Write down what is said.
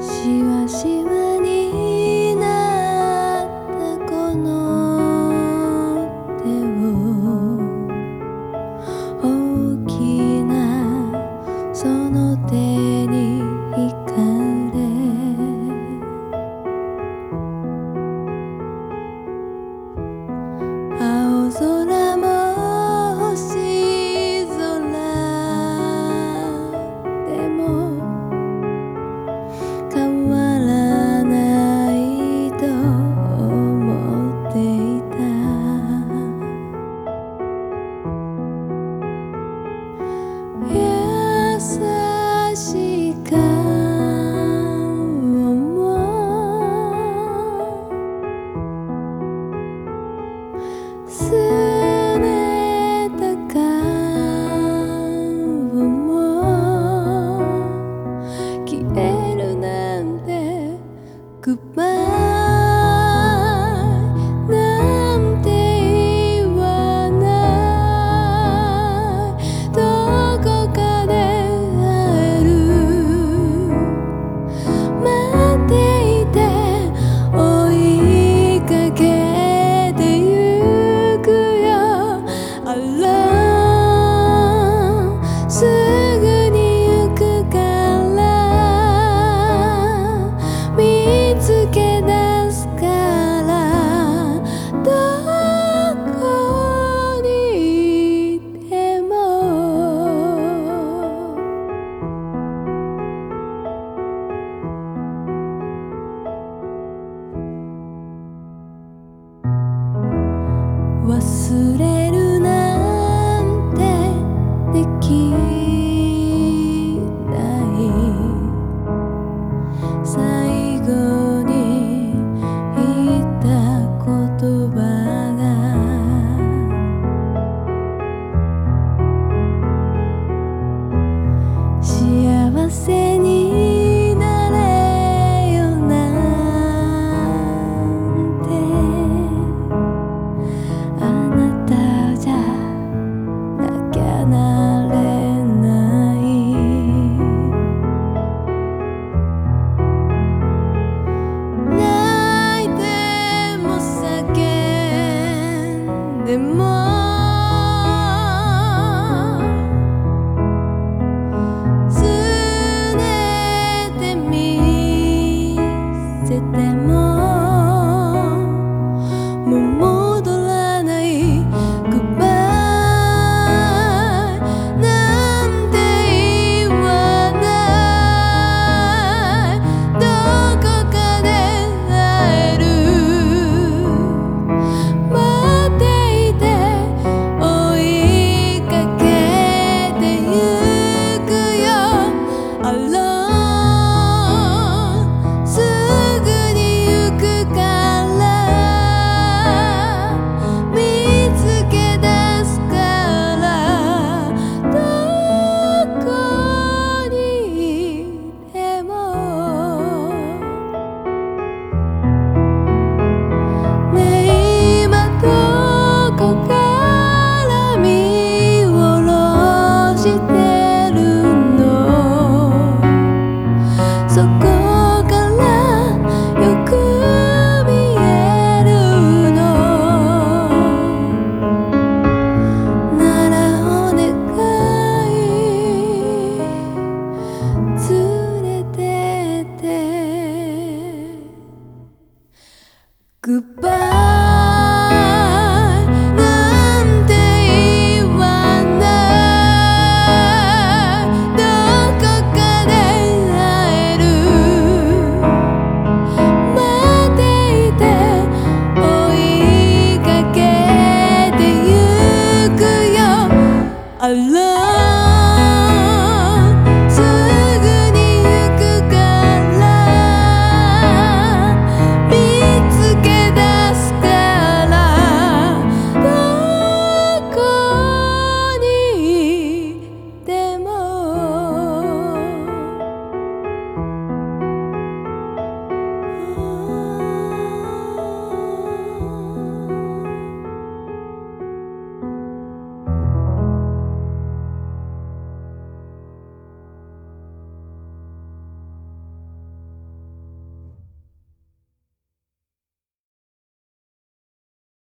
しわしわ忘れ梦。Goodbye